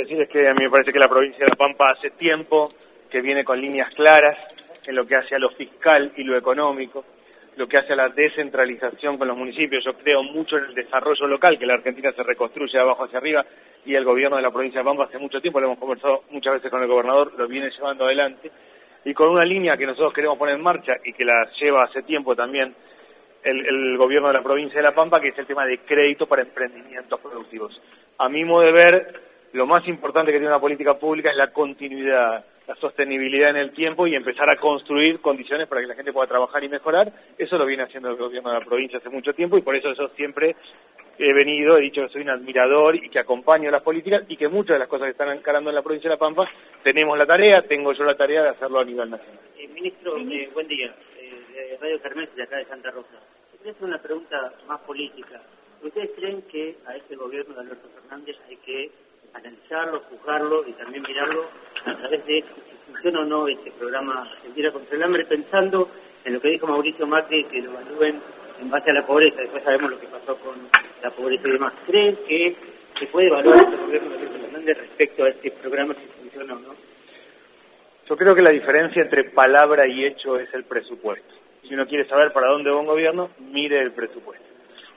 decir es que a mí me parece que la provincia de La Pampa hace tiempo que viene con líneas claras en lo que hace a lo fiscal y lo económico, lo que hace a la descentralización con los municipios. Yo creo mucho en el desarrollo local, que la Argentina se reconstruye de abajo hacia arriba y el gobierno de la provincia de Pampa hace mucho tiempo, lo hemos conversado muchas veces con el gobernador, lo viene llevando adelante. Y con una línea que nosotros queremos poner en marcha y que la lleva hace tiempo también el, el gobierno de la provincia de La Pampa, que es el tema de crédito para emprendimientos productivos. A mi modo de ver, lo más importante que tiene una política pública es la continuidad, la sostenibilidad en el tiempo y empezar a construir condiciones para que la gente pueda trabajar y mejorar. Eso lo viene haciendo el gobierno de la provincia hace mucho tiempo y por eso yo siempre he venido, he dicho que soy un admirador y que acompaño las políticas y que muchas de las cosas que están encarando en la provincia de La Pampa tenemos la tarea, tengo yo la tarea de hacerlo a nivel nacional. Eh, ministro, eh, buen día. Eh, Radio Fernández de acá de Santa Rosa. Hacer una pregunta más política. ¿Ustedes creen que a este gobierno de Alberto Fernández hay que analizarlo, juzgarlo y también mirarlo a través de si funciona o no este programa Argentina contra el Hambre, pensando en lo que dijo Mauricio Macri, que lo evalúen en base a la pobreza. Después sabemos lo que pasó con la pobreza y demás. ¿Creen que se puede evaluar este gobierno de respecto a este programa si funciona o no? Yo creo que la diferencia entre palabra y hecho es el presupuesto. Si uno quiere saber para dónde va un gobierno, mire el presupuesto.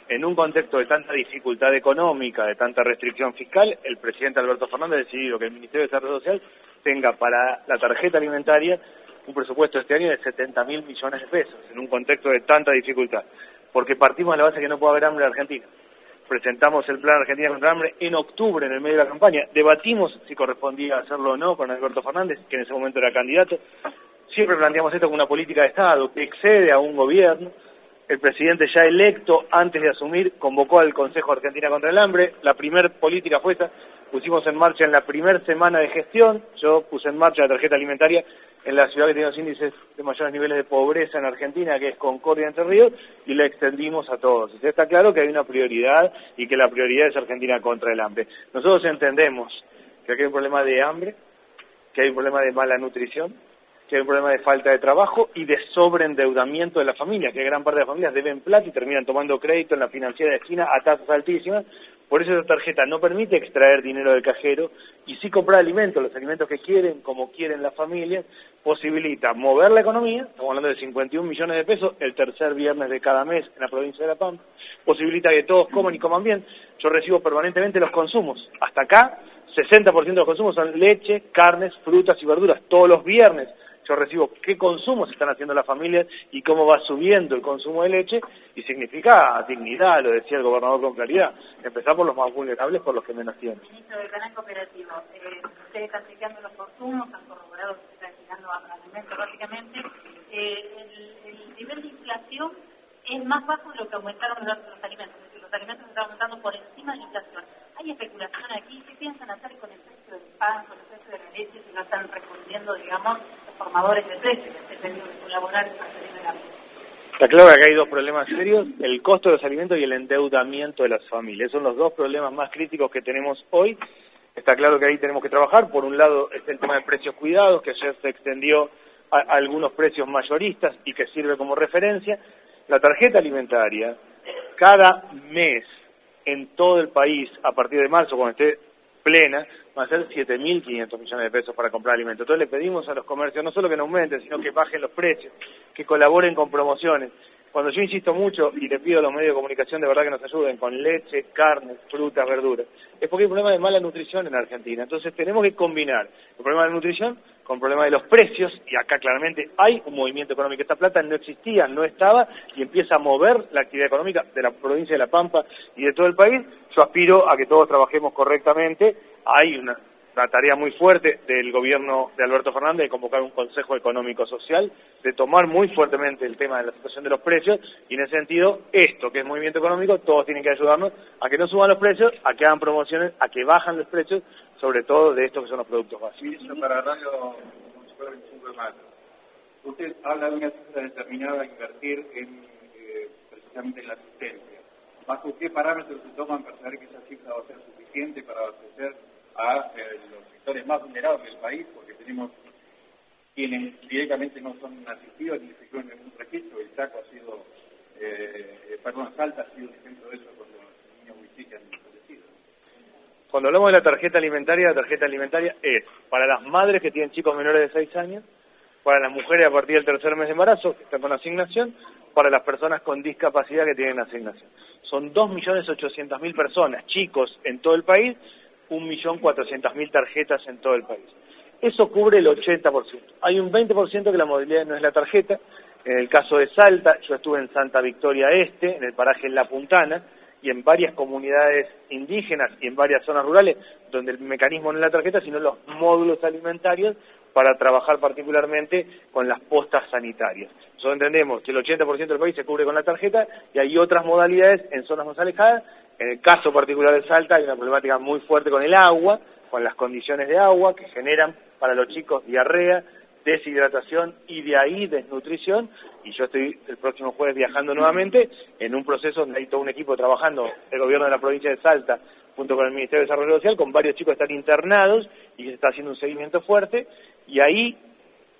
En un contexto de tanta dificultad económica, de tanta restricción fiscal, el presidente Alberto Fernández ha decidido que el Ministerio de Desarrollo Social tenga para la tarjeta alimentaria un presupuesto este año de 70 mil millones de pesos, en un contexto de tanta dificultad. Porque partimos de la base que no puede haber hambre en Argentina. Presentamos el plan Argentina contra hambre en octubre, en el medio de la campaña. Debatimos si correspondía hacerlo o no con Alberto Fernández, que en ese momento era candidato. Siempre planteamos esto como una política de Estado que excede a un gobierno. El presidente ya electo, antes de asumir, convocó al Consejo Argentina contra el Hambre. La primer política fue esa. Pusimos en marcha en la primera semana de gestión. Yo puse en marcha la tarjeta alimentaria en la ciudad que tiene los índices de mayores niveles de pobreza en Argentina, que es Concordia Entre Ríos, y la extendimos a todos. Está claro que hay una prioridad y que la prioridad es Argentina contra el hambre. Nosotros entendemos que aquí hay un problema de hambre, que hay un problema de mala nutrición, que hay un problema de falta de trabajo y de sobreendeudamiento de la familia, que gran parte de las familias deben plata y terminan tomando crédito en la financiera de esquina a tasas altísimas. Por eso esa tarjeta no permite extraer dinero del cajero y sí comprar alimentos, los alimentos que quieren, como quieren las familias, posibilita mover la economía, estamos hablando de 51 millones de pesos el tercer viernes de cada mes en la provincia de La Pampa, posibilita que todos coman y coman bien. Yo recibo permanentemente los consumos. Hasta acá, 60% de los consumos son leche, carnes, frutas y verduras, todos los viernes yo recibo qué consumos están haciendo las familias y cómo va subiendo el consumo de leche y significa dignidad, lo decía el gobernador con claridad, empezar por los más vulnerables, por los que menos tienen. Ministro del canal cooperativo, eh, ustedes están chequeando los consumos, han corroborado que se está destinando a alimentos básicamente, eh, el, el, nivel de inflación es más bajo de lo que aumentaron los, los alimentos, es decir, los alimentos están aumentando por encima de la inflación. ¿Hay especulación aquí? ¿Qué piensan hacer con el precio del pan, con el precio de la leche, si no están respondiendo, digamos, de precios Está claro que hay dos problemas serios, el costo de los alimentos y el endeudamiento de las familias. Son los dos problemas más críticos que tenemos hoy. Está claro que ahí tenemos que trabajar. Por un lado está el tema de precios cuidados, que ayer se extendió a algunos precios mayoristas y que sirve como referencia. La tarjeta alimentaria, cada mes en todo el país, a partir de marzo, cuando esté plena, va a ser 7.500 millones de pesos para comprar alimentos. Entonces le pedimos a los comercios no solo que no aumenten, sino que bajen los precios, que colaboren con promociones. Cuando yo insisto mucho y le pido a los medios de comunicación de verdad que nos ayuden con leche, carne, frutas, verduras, es porque hay un problema de mala nutrición en Argentina. Entonces tenemos que combinar el problema de la nutrición con el problema de los precios, y acá claramente hay un movimiento económico. Esta plata no existía, no estaba, y empieza a mover la actividad económica de la provincia de La Pampa y de todo el país. Yo aspiro a que todos trabajemos correctamente. Hay una, una tarea muy fuerte del gobierno de Alberto Fernández de convocar un Consejo Económico Social, de tomar muy fuertemente el tema de la situación de los precios y en ese sentido, esto que es movimiento económico, todos tienen que ayudarnos a que no suban los precios, a que hagan promociones, a que bajan los precios, sobre todo de estos que son los productos básicos. Sí, para Radio Municipal 25 de. Usted habla de una cifra determinada a invertir en, eh, precisamente en la asistencia. ¿Bajo qué parámetros se toman para saber que esa cifra va a ser suficiente para abastecer a eh, los sectores más vulnerables del país? Porque tenemos quienes directamente no son asistidos ni se en ningún registro. El SACO ha sido, eh, perdón, Salta ha sido un ejemplo de eso con los niños muy chicos han fallecido. Cuando hablamos de la tarjeta alimentaria, la tarjeta alimentaria es para las madres que tienen chicos menores de 6 años, para las mujeres a partir del tercer mes de embarazo, que están con asignación, para las personas con discapacidad que tienen asignación. Son 2.800.000 personas, chicos, en todo el país, 1.400.000 tarjetas en todo el país. Eso cubre el 80%. Hay un 20% que la movilidad no es la tarjeta. En el caso de Salta, yo estuve en Santa Victoria Este, en el paraje La Puntana, y en varias comunidades indígenas y en varias zonas rurales, donde el mecanismo no es la tarjeta, sino los módulos alimentarios para trabajar particularmente con las postas sanitarias. Nosotros entendemos que el 80% del país se cubre con la tarjeta y hay otras modalidades en zonas más alejadas. En el caso particular de Salta hay una problemática muy fuerte con el agua, con las condiciones de agua que generan para los chicos diarrea, deshidratación y de ahí desnutrición. Y yo estoy el próximo jueves viajando nuevamente en un proceso donde hay todo un equipo trabajando, el gobierno de la provincia de Salta, junto con el Ministerio de Desarrollo Social, con varios chicos que están internados y se está haciendo un seguimiento fuerte. Y ahí,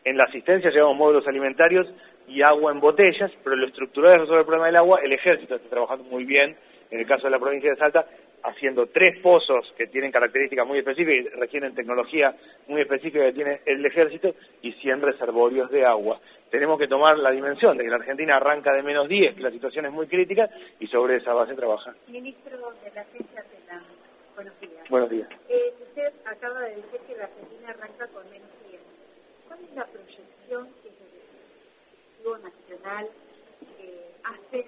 en la asistencia, llevamos módulos alimentarios y agua en botellas, pero lo estructural de resolver el problema del agua, el ejército está trabajando muy bien, en el caso de la provincia de Salta, haciendo tres pozos que tienen características muy específicas y requieren tecnología muy específica que tiene el ejército y 100 reservorios de agua. Tenemos que tomar la dimensión de que la Argentina arranca de menos 10, que la situación es muy crítica y sobre esa base trabaja. Ministro de la Ciencia buenos días. Buenos días. Eh, usted acaba de decir que la Argentina arranca con menos 10. ¿Cuál es la proyección que el Ejecutivo Nacional eh, hace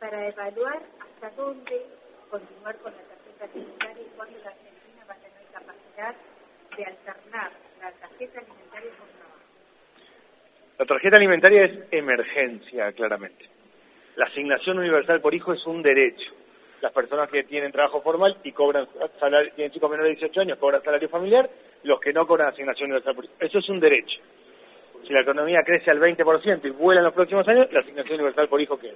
para evaluar hasta dónde continuar con la tarjeta alimentaria y cuándo la Argentina va a tener capacidad de alternar la tarjeta alimentaria con trabajo. La tarjeta alimentaria es emergencia, claramente. La asignación universal por hijo es un derecho. Las personas que tienen trabajo formal y cobran salario, tienen chicos menores de 18 años, cobran salario familiar, los que no cobran asignación universal por hijo. Eso es un derecho. Si la economía crece al 20% y vuela en los próximos años, la asignación universal por hijo queda.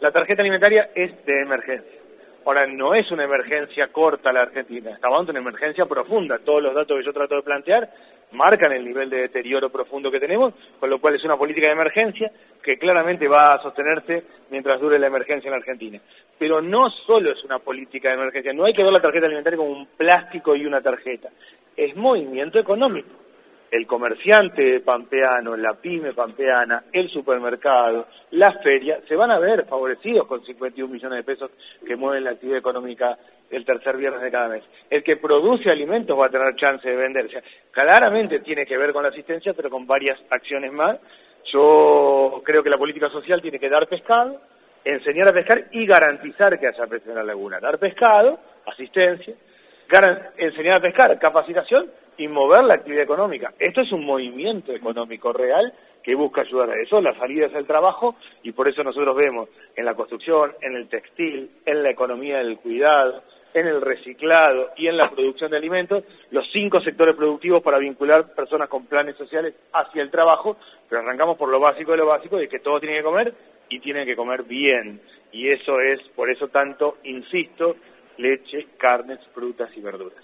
La tarjeta alimentaria es de emergencia. Ahora, no es una emergencia corta la Argentina, estamos ante una emergencia profunda. Todos los datos que yo trato de plantear marcan el nivel de deterioro profundo que tenemos, con lo cual es una política de emergencia que claramente va a sostenerse mientras dure la emergencia en la Argentina. Pero no solo es una política de emergencia, no hay que ver la tarjeta alimentaria como un plástico y una tarjeta, es movimiento económico el comerciante pampeano, la pyme pampeana, el supermercado, la feria, se van a ver favorecidos con 51 millones de pesos que mueven la actividad económica el tercer viernes de cada mes. El que produce alimentos va a tener chance de vender. O sea, claramente tiene que ver con la asistencia, pero con varias acciones más. Yo creo que la política social tiene que dar pescado, enseñar a pescar y garantizar que haya pesca en la laguna. Dar pescado, asistencia, enseñar a pescar, capacitación y mover la actividad económica. Esto es un movimiento económico real que busca ayudar a eso. La salida es el trabajo y por eso nosotros vemos en la construcción, en el textil, en la economía del cuidado, en el reciclado y en la producción de alimentos, los cinco sectores productivos para vincular personas con planes sociales hacia el trabajo, pero arrancamos por lo básico de lo básico, de que todos tienen que comer y tienen que comer bien. Y eso es, por eso tanto, insisto, leche, carnes, frutas y verduras.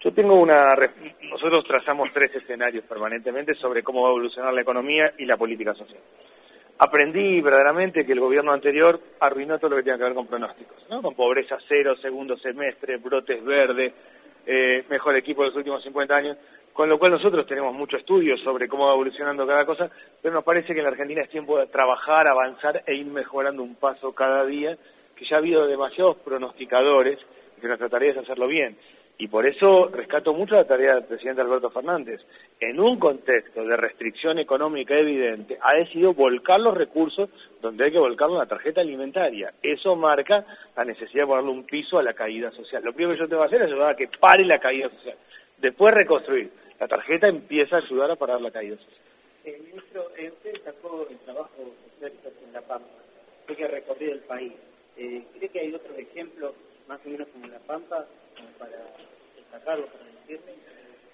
Yo tengo una... Nosotros trazamos tres escenarios permanentemente sobre cómo va a evolucionar la economía y la política social. Aprendí verdaderamente que el gobierno anterior arruinó todo lo que tiene que ver con pronósticos, ¿no? Con pobreza cero, segundo semestre, brotes verdes, eh, mejor equipo de los últimos 50 años con lo cual nosotros tenemos mucho estudio sobre cómo va evolucionando cada cosa, pero nos parece que en la Argentina es tiempo de trabajar, avanzar e ir mejorando un paso cada día, que ya ha habido demasiados pronosticadores y que nuestra tarea es hacerlo bien. Y por eso rescato mucho la tarea del presidente Alberto Fernández. En un contexto de restricción económica evidente, ha decidido volcar los recursos donde hay que volcarlo en la tarjeta alimentaria. Eso marca la necesidad de ponerle un piso a la caída social. Lo primero que yo tengo que hacer es ayudar a que pare la caída social. Después reconstruir la tarjeta empieza a ayudar a parar la caída. Eh, ministro, eh, usted sacó el trabajo en La Pampa, usted que ha recorrido el país. Eh, ¿Cree que hay otros ejemplos, más o menos como La Pampa, para destacarlo, para decirle?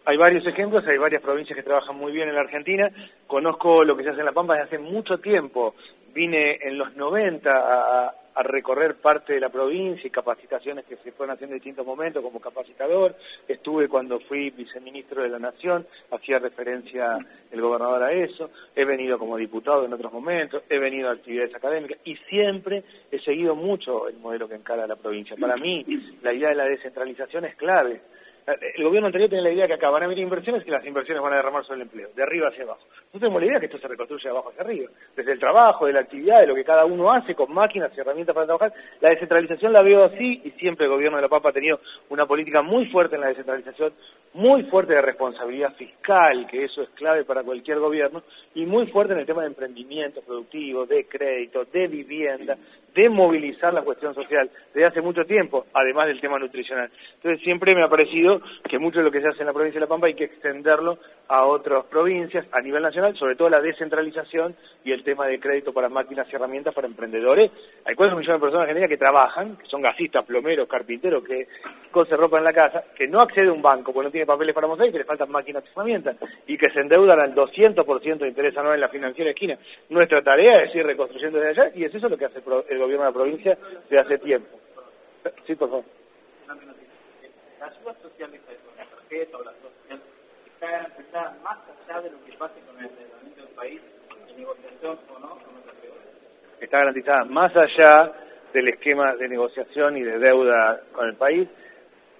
Hay varios ejemplos, hay varias provincias que trabajan muy bien en la Argentina. Conozco lo que se hace en La Pampa desde hace mucho tiempo. Vine en los 90 a, a recorrer parte de la provincia y capacitaciones que se fueron haciendo en distintos momentos como capacitador. Estuve cuando fui viceministro de la Nación, hacía referencia el gobernador a eso. He venido como diputado en otros momentos, he venido a actividades académicas y siempre he seguido mucho el modelo que encara la provincia. Para mí, la idea de la descentralización es clave. El gobierno anterior tenía la idea que acá van a venir inversiones y las inversiones van a derramar sobre el empleo, de arriba hacia abajo. Nosotros tenemos la idea que esto se reconstruye de abajo hacia arriba, desde el trabajo, de la actividad, de lo que cada uno hace con máquinas y herramientas para trabajar. La descentralización la veo así y siempre el gobierno de la Papa ha tenido una política muy fuerte en la descentralización, muy fuerte de responsabilidad fiscal, que eso es clave para cualquier gobierno, y muy fuerte en el tema de emprendimiento productivo, de crédito, de vivienda, de movilizar la cuestión social desde hace mucho tiempo, además del tema nutricional. Entonces siempre me ha parecido que mucho de lo que se hace en la provincia de La Pampa hay que extenderlo a otras provincias a nivel nacional, sobre todo la descentralización y el tema de crédito para máquinas y herramientas para emprendedores. Hay 4 millones de personas en que trabajan, que son gasistas, plomeros, carpinteros, que cosen ropa en la casa, que no accede a un banco porque no tiene papeles para mostrar y que le faltan máquinas y herramientas, y que se endeudan al 200% de interés anual en la financiera esquina. Nuestra tarea es ir reconstruyendo desde allá y es eso lo que hace el gobierno de la provincia de hace tiempo. Sí, por favor. La ayuda social de la tarjeta o la ayuda social está garantizada más allá de lo que pase con el endeudamiento del país en negociación o no con los acreedores. Está garantizada más allá del esquema de negociación y de deuda con el país,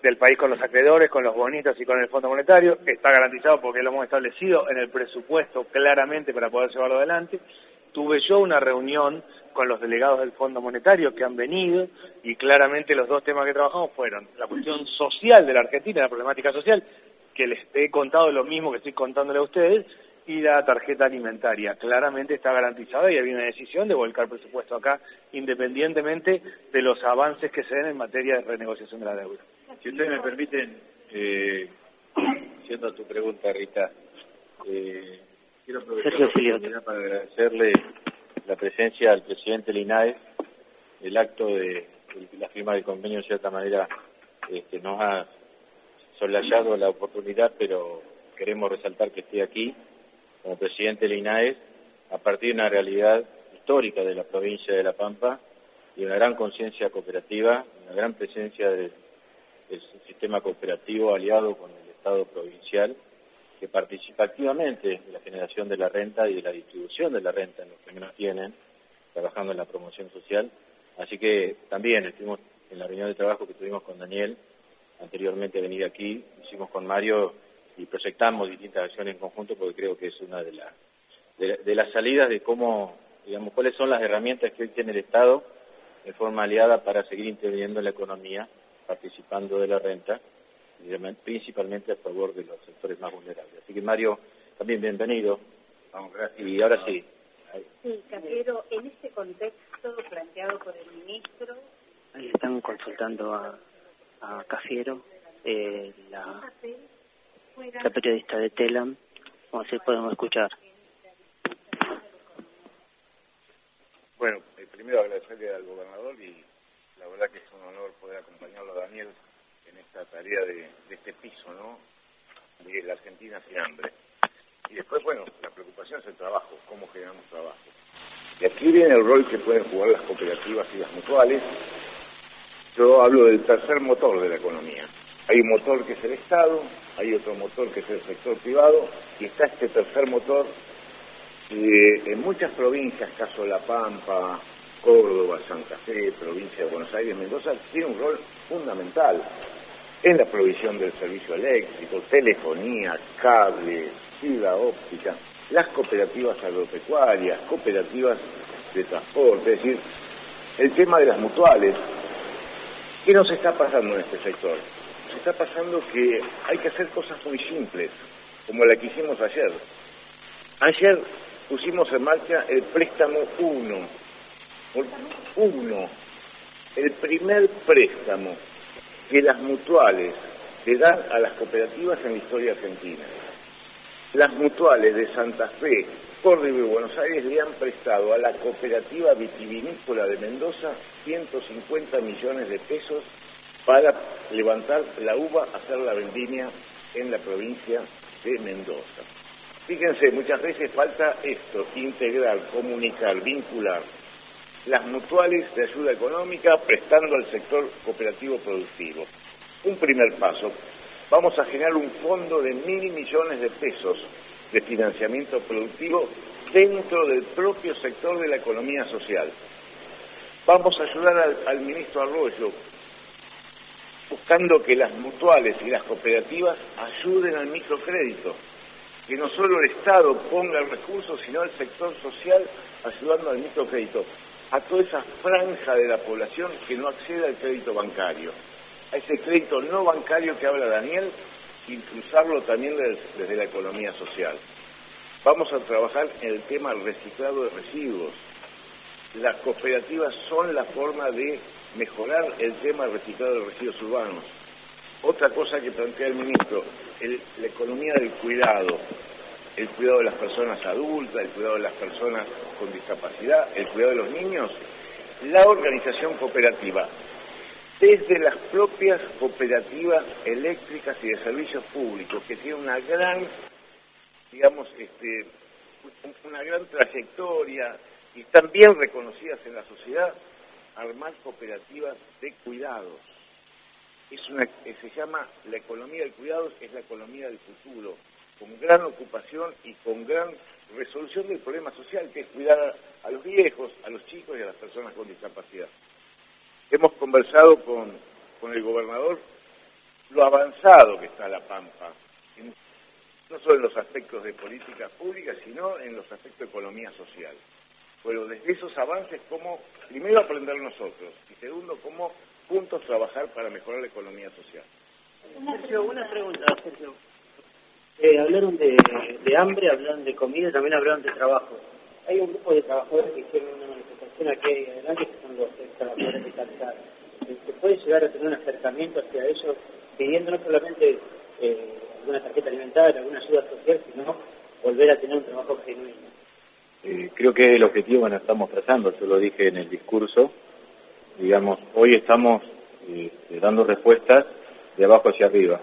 del país con los acreedores, con los bonitos y con el Fondo Monetario. Está garantizado porque lo hemos establecido en el presupuesto claramente para poder llevarlo adelante. Tuve yo una reunión con los delegados del Fondo Monetario que han venido y claramente los dos temas que trabajamos fueron la cuestión social de la Argentina, la problemática social, que les he contado lo mismo que estoy contándole a ustedes, y la tarjeta alimentaria. Claramente está garantizada y había una decisión de volcar presupuesto acá, independientemente de los avances que se den en materia de renegociación de la deuda. Si ustedes me permiten, eh, siendo tu pregunta, Rita, eh, quiero aprovechar para agradecerle la presencia del presidente Linares, el acto de, la firma del convenio, de cierta manera, este, nos ha solayado la oportunidad, pero queremos resaltar que esté aquí como presidente del a partir de una realidad histórica de la provincia de La Pampa y una gran conciencia cooperativa, una gran presencia del, sistema cooperativo aliado con el Estado provincial que participa activamente en la generación de la renta y de la distribución de la renta en los que menos tienen, trabajando en la promoción social. Así que también estuvimos en la reunión de trabajo que tuvimos con Daniel, anteriormente venir aquí, hicimos con Mario y proyectamos distintas acciones en conjunto porque creo que es una de, las de, las salidas de cómo, digamos, cuáles son las herramientas que hoy tiene el Estado de forma aliada para seguir interviniendo en la economía, participando de la renta, principalmente a favor de los sectores más vulnerables. Así que Mario, también bienvenido. Vamos, gracias. Y ahora sí. Sí, Cafiero, en este contexto planteado por el ministro... Ahí están consultando a, a Cafiero, eh, la la periodista de Telam. Vamos a ver si podemos escuchar. Bueno, eh, primero agradecerle al gobernador y la verdad que es un honor poder acompañarlo a Daniel en esta tarea de, este piso, ¿no? De la Argentina sin hambre. Y después, bueno, la preocupación es el trabajo, cómo generamos trabajo. Y aquí viene el rol que pueden jugar las cooperativas y las mutuales. Yo hablo del tercer motor de la economía. Hay un motor que es el Estado, hay otro motor que es el sector privado y está este tercer motor que en muchas provincias, caso La Pampa, Córdoba, Santa Fe, provincia de Buenos Aires, Mendoza, tiene un rol fundamental en la provisión del servicio eléctrico, telefonía, cable, fibra óptica, las cooperativas agropecuarias, cooperativas de transporte, es decir, el tema de las mutuales. ¿Qué nos está pasando en este sector? está pasando que hay que hacer cosas muy simples, como la que hicimos ayer. Ayer pusimos en marcha el préstamo 1. Uno. El primer préstamo que las mutuales le dan a las cooperativas en la historia argentina. Las mutuales de Santa Fe, Córdoba y Buenos Aires le han prestado a la cooperativa vitivinícola de Mendoza 150 millones de pesos para levantar la uva, hacer la vendimia en la provincia de Mendoza. Fíjense, muchas veces falta esto, integrar, comunicar, vincular las mutuales de ayuda económica prestando al sector cooperativo productivo. Un primer paso. Vamos a generar un fondo de mil millones de pesos de financiamiento productivo dentro del propio sector de la economía social. Vamos a ayudar al, ministro Arroyo buscando que las mutuales y las cooperativas ayuden al microcrédito, que no solo el Estado ponga el recurso, sino el sector social ayudando al microcrédito, a toda esa franja de la población que no accede al crédito bancario, a ese crédito no bancario que habla Daniel, impulsarlo también desde la economía social. Vamos a trabajar en el tema reciclado de residuos. Las cooperativas son la forma de mejorar el tema del reciclado de residuos urbanos. Otra cosa que plantea el ministro, la economía del cuidado, el cuidado de las personas adultas, el cuidado de las personas con discapacidad, el cuidado de los niños, la organización cooperativa, desde las propias cooperativas eléctricas y de servicios públicos, que tienen una gran digamos, este, una gran trayectoria y están bien reconocidas en la sociedad, armar cooperativas de cuidados. Es una, se llama la economía del cuidado, es la economía del futuro, con gran ocupación y con gran resolución del problema social, que es cuidar a, los viejos, a los chicos y a las personas con discapacidad. Hemos conversado con, con el gobernador lo avanzado que está La Pampa no solo en los aspectos de política pública, sino en los aspectos de economía social. Pero desde esos avances, cómo, primero aprender nosotros, y segundo, cómo juntos trabajar para mejorar la economía social. Sergio, una pregunta, Sergio. Eh, hablaron de, hambre, hablaron de comida, también hablaron de trabajo. Hay un grupo de trabajadores que hicieron una manifestación aquí adelante, que son los trabajadores de calzar. Eh, ¿Se puede llegar a tener un acercamiento hacia ellos, pidiendo no solamente eh, alguna tarjeta alimentaria, alguna ayuda social, sino volver a tener un trabajo genuino. Eh, creo que el objetivo que estamos trazando, yo lo dije en el discurso, digamos, hoy estamos dando respuestas de abajo hacia arriba,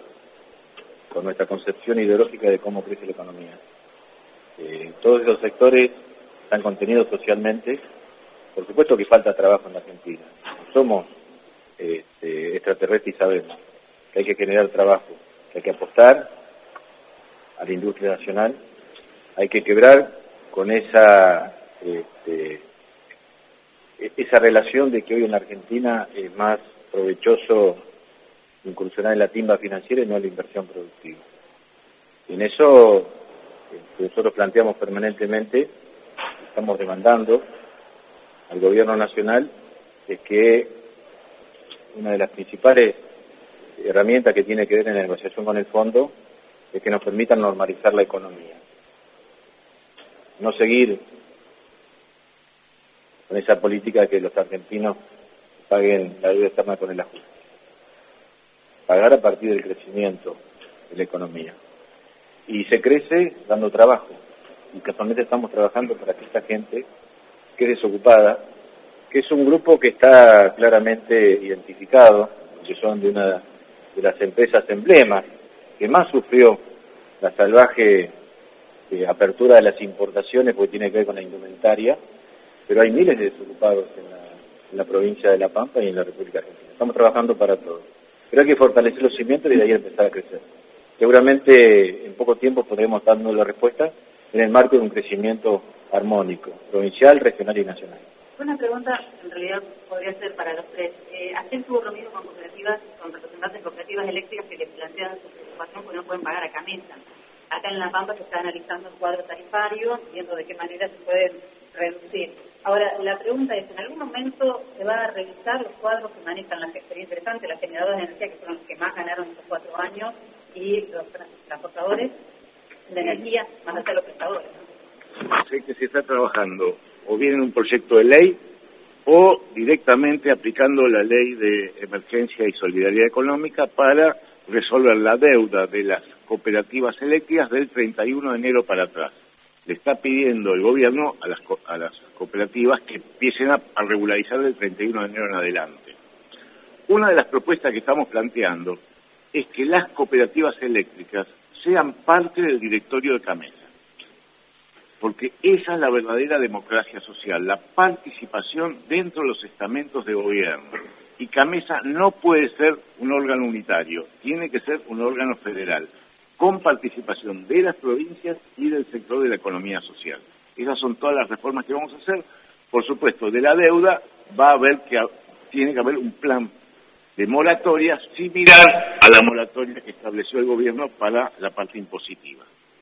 con nuestra concepción ideológica de cómo crece la economía. Eh, todos esos sectores están contenidos socialmente, por supuesto que falta trabajo en la Argentina. Somos este, extraterrestres y sabemos que hay que generar trabajo, hay que apostar a la industria nacional, hay que quebrar con esa este, esa relación de que hoy en la Argentina es más provechoso incursionar en la timba financiera y no en la inversión productiva. En eso este, nosotros planteamos permanentemente, estamos demandando al gobierno nacional de que una de las principales herramienta que tiene que ver en la negociación con el fondo es que nos permitan normalizar la economía. No seguir con esa política de que los argentinos paguen la deuda externa con el ajuste. Pagar a partir del crecimiento de la economía. Y se crece dando trabajo. Y casualmente estamos trabajando para que esta gente que es desocupada, que es un grupo que está claramente identificado, que son de una de las empresas emblemas que más sufrió la salvaje eh, apertura de las importaciones porque tiene que ver con la indumentaria, pero hay miles de desocupados en la, en la provincia de La Pampa y en la República Argentina. Estamos trabajando para todos. Pero hay que fortalecer los cimientos y de ahí empezar a crecer. Seguramente en poco tiempo podremos darnos la respuesta en el marco de un crecimiento armónico, provincial, regional y nacional. Una pregunta, en realidad, podría ser para los tres. Eh, ayer tuvo reunido con cooperativas, con representantes de cooperativas eléctricas que les plantean su preocupación porque no pueden pagar a camisa. Acá en La Pampa se está analizando el cuadro tarifario, viendo de qué manera se pueden reducir. Ahora, la pregunta es, ¿en algún momento se va a revisar los cuadros que manejan las experiencias interesantes, las generadoras de energía, que son los que más ganaron estos cuatro años, y los transportadores de energía, más allá de los prestadores? Sé que se está trabajando o bien en un proyecto de ley o directamente aplicando la ley de emergencia y solidaridad económica para resolver la deuda de las cooperativas eléctricas del 31 de enero para atrás. Le está pidiendo el gobierno a las, a las cooperativas que empiecen a, a regularizar del 31 de enero en adelante. Una de las propuestas que estamos planteando es que las cooperativas eléctricas sean parte del directorio de CAMESA. porque esa es la verdadera democracia social, la participación dentro de los estamentos de gobierno. Y Camesa no puede ser un órgano unitario, tiene que ser un órgano federal, con participación de las provincias y del sector de la economía social. Esas son todas las reformas que vamos a hacer. Por supuesto, de la deuda va a haber que tiene que haber un plan de moratoria similar a la moratoria que estableció el gobierno para la parte impositiva.